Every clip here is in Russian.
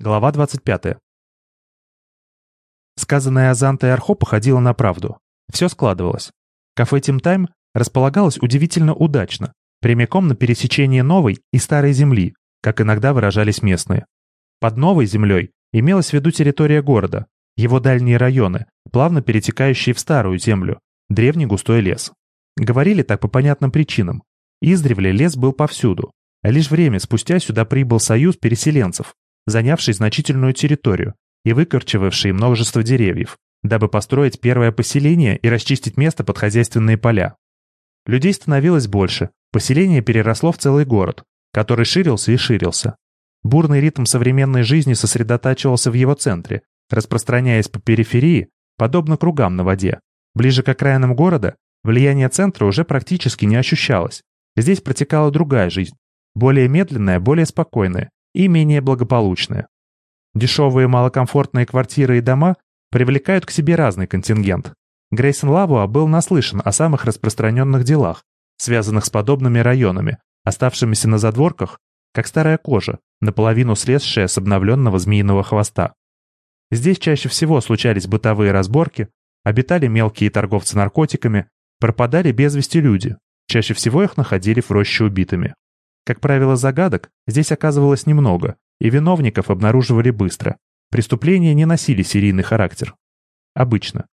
Глава 25. Сказанное Азанта и Архо походило на правду. Все складывалось. Кафе «Тим Тайм» располагалось удивительно удачно, прямиком на пересечении новой и старой земли, как иногда выражались местные. Под новой землей имелась в виду территория города, его дальние районы, плавно перетекающие в старую землю, древний густой лес. Говорили так по понятным причинам. Издревле лес был повсюду, а лишь время спустя сюда прибыл союз переселенцев, занявший значительную территорию и выкорчевавший множество деревьев, дабы построить первое поселение и расчистить место под хозяйственные поля. Людей становилось больше, поселение переросло в целый город, который ширился и ширился. Бурный ритм современной жизни сосредотачивался в его центре, распространяясь по периферии, подобно кругам на воде. Ближе к окраинам города влияние центра уже практически не ощущалось. Здесь протекала другая жизнь, более медленная, более спокойная, и менее благополучные. Дешевые малокомфортные квартиры и дома привлекают к себе разный контингент. Грейсон Лавуа был наслышан о самых распространенных делах, связанных с подобными районами, оставшимися на задворках, как старая кожа, наполовину слезшая с обновленного змеиного хвоста. Здесь чаще всего случались бытовые разборки, обитали мелкие торговцы наркотиками, пропадали без вести люди, чаще всего их находили в роще убитыми. Как правило, загадок здесь оказывалось немного, и виновников обнаруживали быстро. Преступления не носили серийный характер. Обычно.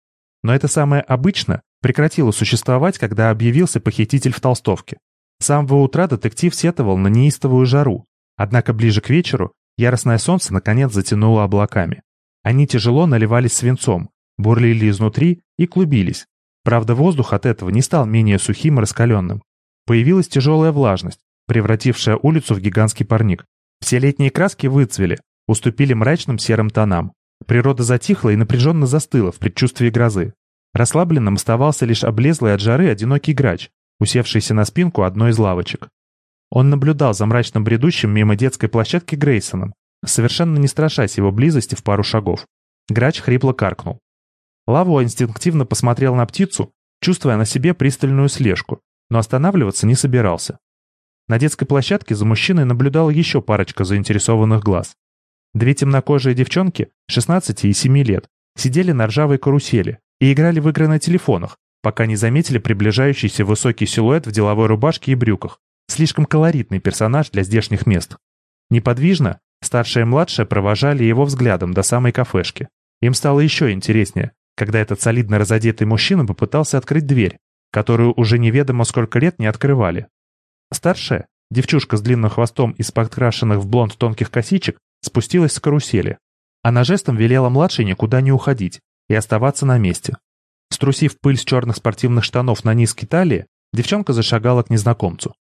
Но это самое «обычно» прекратило существовать, когда объявился похититель в толстовке. С самого утра детектив сетовал на неистовую жару, однако ближе к вечеру яростное солнце наконец затянуло облаками. Они тяжело наливались свинцом, бурлили изнутри и клубились. Правда, воздух от этого не стал менее сухим и раскаленным. Появилась тяжелая влажность, превратившая улицу в гигантский парник. Все летние краски выцвели, уступили мрачным серым тонам. Природа затихла и напряженно застыла в предчувствии грозы. Расслабленным оставался лишь облезлый от жары одинокий грач, усевшийся на спинку одной из лавочек. Он наблюдал за мрачным бредущим мимо детской площадки Грейсоном, совершенно не страшась его близости в пару шагов. Грач хрипло каркнул. Лаво инстинктивно посмотрел на птицу, чувствуя на себе пристальную слежку, но останавливаться не собирался. На детской площадке за мужчиной наблюдала еще парочка заинтересованных глаз. Две темнокожие девчонки, 16 и 7 лет, сидели на ржавой карусели и играли в игры на телефонах, пока не заметили приближающийся высокий силуэт в деловой рубашке и брюках. Слишком колоритный персонаж для здешних мест. Неподвижно, старшая и младшая провожали его взглядом до самой кафешки. Им стало еще интереснее, когда этот солидно разодетый мужчина попытался открыть дверь, которую уже неведомо сколько лет не открывали. Старшая, девчушка с длинным хвостом из подкрашенных в блонд тонких косичек, спустилась с карусели. Она жестом велела младшей никуда не уходить и оставаться на месте. Струсив пыль с черных спортивных штанов на низкой талии, девчонка зашагала к незнакомцу.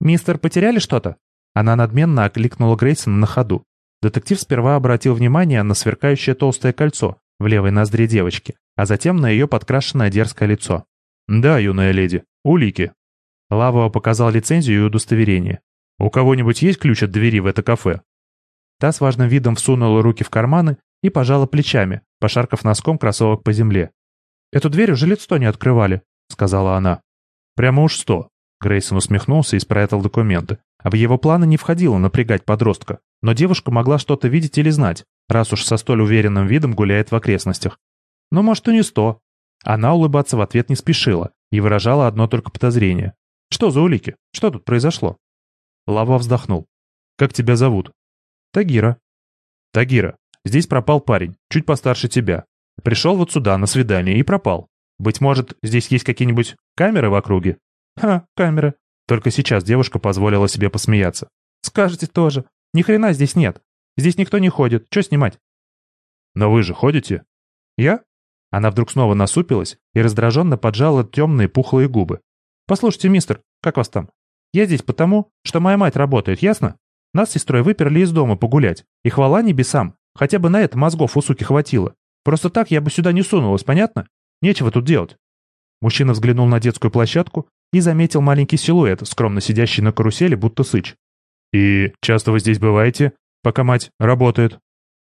«Мистер, потеряли что-то?» Она надменно окликнула Грейсона на ходу. Детектив сперва обратил внимание на сверкающее толстое кольцо в левой ноздре девочки, а затем на ее подкрашенное дерзкое лицо. «Да, юная леди, улики», Лава показал лицензию и удостоверение. «У кого-нибудь есть ключ от двери в это кафе?» Та с важным видом всунула руки в карманы и пожала плечами, пошаркав носком кроссовок по земле. «Эту дверь уже лет сто не открывали», — сказала она. «Прямо уж сто». Грейсон усмехнулся и спрятал документы. А в его планы не входило напрягать подростка, но девушка могла что-то видеть или знать, раз уж со столь уверенным видом гуляет в окрестностях. «Ну, может, и не сто». Она улыбаться в ответ не спешила и выражала одно только подозрение. Что за улики? Что тут произошло?» Лава вздохнул. «Как тебя зовут?» «Тагира». «Тагира, здесь пропал парень, чуть постарше тебя. Пришел вот сюда, на свидание, и пропал. Быть может, здесь есть какие-нибудь камеры в округе?» «Ха, камеры». Только сейчас девушка позволила себе посмеяться. «Скажете тоже. Ни хрена здесь нет. Здесь никто не ходит. Что снимать?» «Но вы же ходите?» «Я?» Она вдруг снова насупилась и раздраженно поджала темные пухлые губы. «Послушайте, мистер, как вас там? Я здесь потому, что моя мать работает, ясно? Нас с сестрой выперли из дома погулять. И хвала небесам, хотя бы на это мозгов у суки хватило. Просто так я бы сюда не сунулась, понятно? Нечего тут делать». Мужчина взглянул на детскую площадку и заметил маленький силуэт, скромно сидящий на карусели, будто сыч. «И часто вы здесь бываете, пока мать работает?»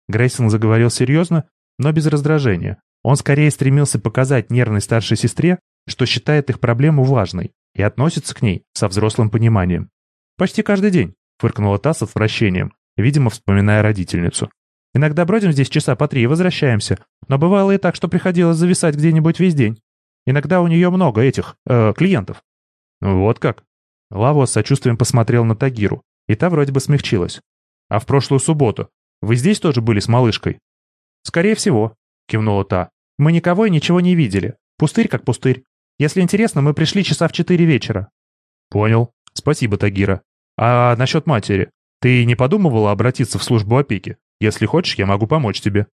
Грейсон заговорил серьезно, но без раздражения. Он скорее стремился показать нервной старшей сестре, что считает их проблему важной и относится к ней со взрослым пониманием. «Почти каждый день», — фыркнула та с отвращением, видимо, вспоминая родительницу. «Иногда бродим здесь часа по три и возвращаемся, но бывало и так, что приходилось зависать где-нибудь весь день. Иногда у нее много этих, э, клиентов». «Вот как?» Лаво с сочувствием посмотрел на Тагиру, и та вроде бы смягчилась. «А в прошлую субботу вы здесь тоже были с малышкой?» «Скорее всего», — кивнула та. «Мы никого и ничего не видели. Пустырь как пустырь. Если интересно, мы пришли часа в четыре вечера». «Понял. Спасибо, Тагира. А насчет матери? Ты не подумывала обратиться в службу опеки? Если хочешь, я могу помочь тебе».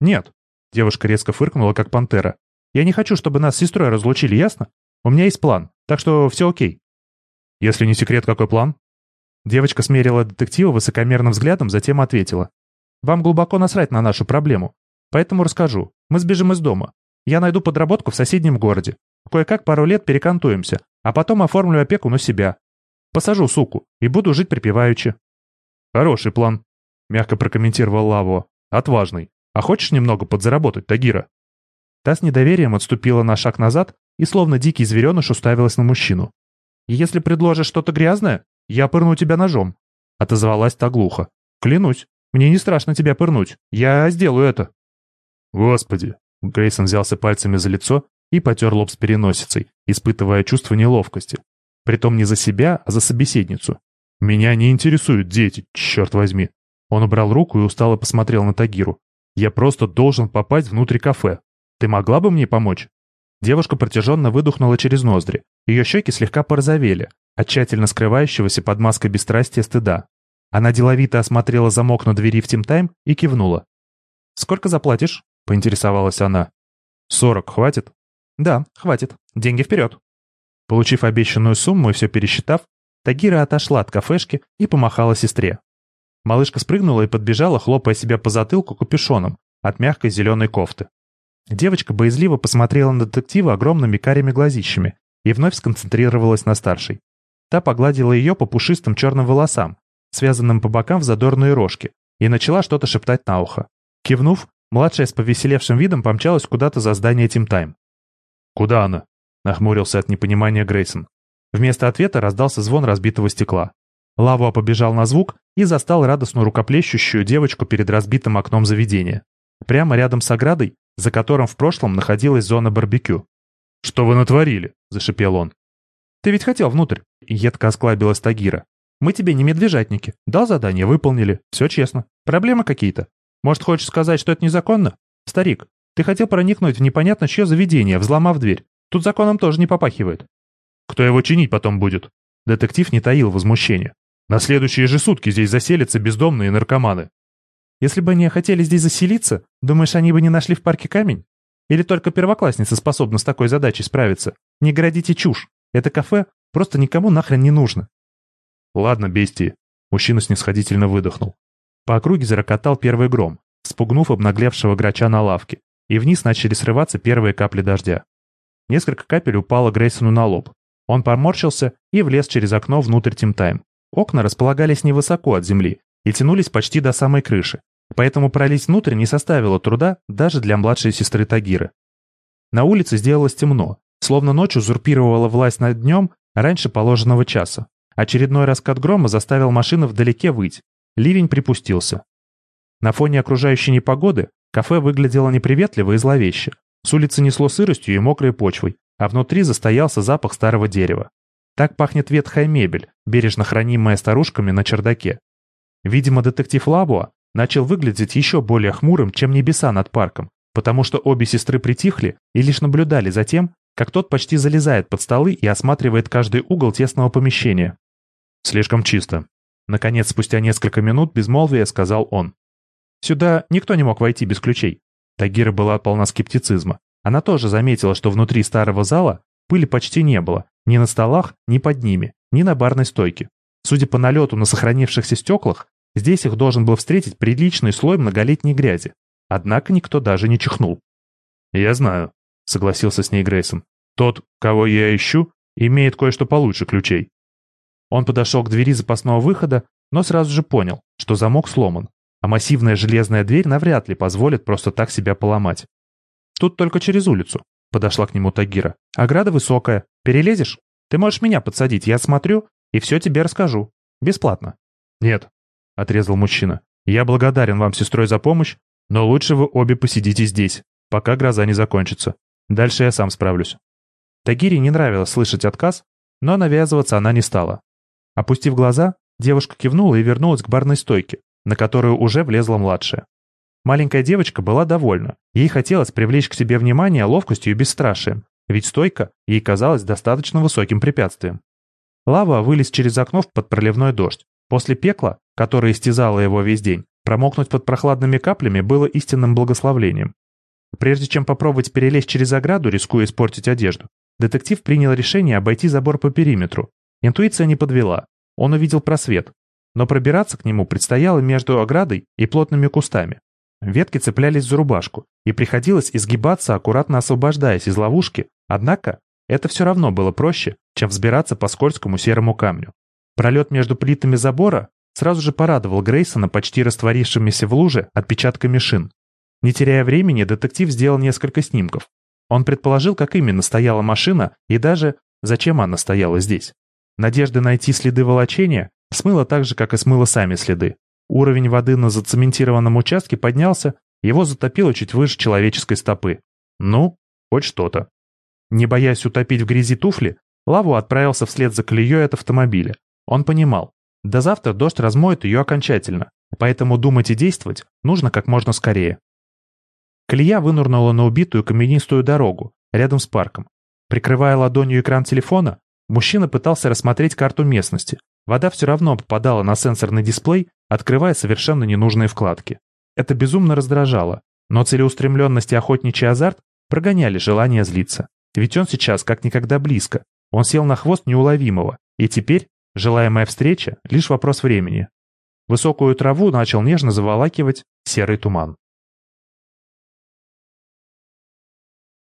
«Нет». Девушка резко фыркнула, как пантера. «Я не хочу, чтобы нас с сестрой разлучили, ясно? У меня есть план, так что все окей». «Если не секрет, какой план?» Девочка смерила детектива высокомерным взглядом, затем ответила. «Вам глубоко насрать на нашу проблему. Поэтому расскажу. Мы сбежим из дома. Я найду подработку в соседнем городе. Кое-как пару лет перекантуемся, а потом оформлю опеку на себя. Посажу суку и буду жить припеваючи». «Хороший план», — мягко прокомментировал Лаво. «Отважный. А хочешь немного подзаработать, Тагира?» Та с недоверием отступила на шаг назад и словно дикий звереныш уставилась на мужчину. «Если предложишь что-то грязное, я пырну тебя ножом», — отозвалась та глухо. «Клянусь, мне не страшно тебя пырнуть. Я сделаю это». «Господи!» — Грейсон взялся пальцами за лицо и потер лоб с переносицей, испытывая чувство неловкости. Притом не за себя, а за собеседницу. «Меня не интересуют дети, черт возьми!» Он убрал руку и устало посмотрел на Тагиру. «Я просто должен попасть внутрь кафе. Ты могла бы мне помочь?» Девушка протяженно выдохнула через ноздри. Ее щеки слегка порозовели, от тщательно скрывающегося под маской бесстрастия стыда. Она деловито осмотрела замок на двери в Тимтайм и кивнула. «Сколько заплатишь?» — поинтересовалась она. «Сорок хватит?» «Да, хватит. Деньги вперед». Получив обещанную сумму и все пересчитав, Тагира отошла от кафешки и помахала сестре. Малышка спрыгнула и подбежала, хлопая себя по затылку капюшоном от мягкой зеленой кофты. Девочка боязливо посмотрела на детектива огромными карими глазищами и вновь сконцентрировалась на старшей. Та погладила ее по пушистым черным волосам, связанным по бокам в задорные рожки, и начала что-то шептать на ухо. Кивнув, младшая с повеселевшим видом помчалась куда-то за здание Тимтайм. «Куда она?» — нахмурился от непонимания Грейсон. Вместо ответа раздался звон разбитого стекла. Лавуа побежал на звук и застал радостно рукоплещущую девочку перед разбитым окном заведения. Прямо рядом с оградой за которым в прошлом находилась зона барбекю. «Что вы натворили?» – зашипел он. «Ты ведь хотел внутрь», – едко осклабилась Тагира. «Мы тебе не медвежатники. Дал задание, выполнили. Все честно. Проблемы какие-то? Может, хочешь сказать, что это незаконно? Старик, ты хотел проникнуть в непонятно чье заведение, взломав дверь. Тут законом тоже не попахивает». «Кто его чинить потом будет?» Детектив не таил возмущения. «На следующие же сутки здесь заселятся бездомные наркоманы. Если бы они хотели здесь заселиться, думаешь, они бы не нашли в парке камень? Или только первоклассница способна с такой задачей справиться? Не городите чушь. Это кафе просто никому нахрен не нужно. Ладно, бестии. Мужчина снисходительно выдохнул. По округе зарокотал первый гром, спугнув обнаглевшего грача на лавке, и вниз начали срываться первые капли дождя. Несколько капель упало Грейсону на лоб. Он поморщился и влез через окно внутрь Тимтайм. Окна располагались невысоко от земли, и тянулись почти до самой крыши, поэтому пролезть внутрь не составило труда даже для младшей сестры Тагиры. На улице сделалось темно, словно ночь узурпировала власть над днем раньше положенного часа. Очередной раскат грома заставил машины вдалеке выть. Ливень припустился. На фоне окружающей непогоды кафе выглядело неприветливо и зловеще. С улицы несло сыростью и мокрой почвой, а внутри застоялся запах старого дерева. Так пахнет ветхая мебель, бережно хранимая старушками на чердаке. Видимо, детектив Лабуа начал выглядеть еще более хмурым, чем небеса над парком, потому что обе сестры притихли и лишь наблюдали за тем, как тот почти залезает под столы и осматривает каждый угол тесного помещения. «Слишком чисто», — наконец, спустя несколько минут безмолвия сказал он. «Сюда никто не мог войти без ключей». Тагира была полна скептицизма. Она тоже заметила, что внутри старого зала пыли почти не было, ни на столах, ни под ними, ни на барной стойке. Судя по налету на сохранившихся стеклах, здесь их должен был встретить приличный слой многолетней грязи. Однако никто даже не чихнул. «Я знаю», — согласился с ней Грейсон. «Тот, кого я ищу, имеет кое-что получше ключей». Он подошел к двери запасного выхода, но сразу же понял, что замок сломан, а массивная железная дверь навряд ли позволит просто так себя поломать. «Тут только через улицу», — подошла к нему Тагира. «Ограда высокая. Перелезешь? Ты можешь меня подсадить, я смотрю, и все тебе расскажу. Бесплатно». «Нет». — отрезал мужчина. «Я благодарен вам, сестрой, за помощь, но лучше вы обе посидите здесь, пока гроза не закончится. Дальше я сам справлюсь». Тагире не нравилось слышать отказ, но навязываться она не стала. Опустив глаза, девушка кивнула и вернулась к барной стойке, на которую уже влезла младшая. Маленькая девочка была довольна. Ей хотелось привлечь к себе внимание ловкостью и бесстрашием, ведь стойка ей казалась достаточно высоким препятствием. Лава вылез через окно под проливной дождь. После пекла, которое истязало его весь день, промокнуть под прохладными каплями было истинным благословлением. Прежде чем попробовать перелезть через ограду, рискуя испортить одежду, детектив принял решение обойти забор по периметру. Интуиция не подвела. Он увидел просвет, но пробираться к нему предстояло между оградой и плотными кустами. Ветки цеплялись за рубашку, и приходилось изгибаться, аккуратно освобождаясь из ловушки, однако это все равно было проще, чем взбираться по скользкому серому камню. Пролет между плитами забора сразу же порадовал Грейсона почти растворившимися в луже отпечатками шин. Не теряя времени, детектив сделал несколько снимков. Он предположил, как именно стояла машина и даже зачем она стояла здесь. Надежда найти следы волочения смыла так же, как и смыла сами следы. Уровень воды на зацементированном участке поднялся, его затопило чуть выше человеческой стопы. Ну, хоть что-то. Не боясь утопить в грязи туфли, Лаву отправился вслед за колеей от автомобиля. Он понимал, до завтра дождь размоет ее окончательно, поэтому думать и действовать нужно как можно скорее. Колея вынурнула на убитую каменистую дорогу, рядом с парком. Прикрывая ладонью экран телефона, мужчина пытался рассмотреть карту местности. Вода все равно попадала на сенсорный дисплей, открывая совершенно ненужные вкладки. Это безумно раздражало, но целеустремленность и охотничий азарт прогоняли желание злиться. Ведь он сейчас как никогда близко. Он сел на хвост неуловимого, и теперь желаемая встреча — лишь вопрос времени. Высокую траву начал нежно заволакивать серый туман.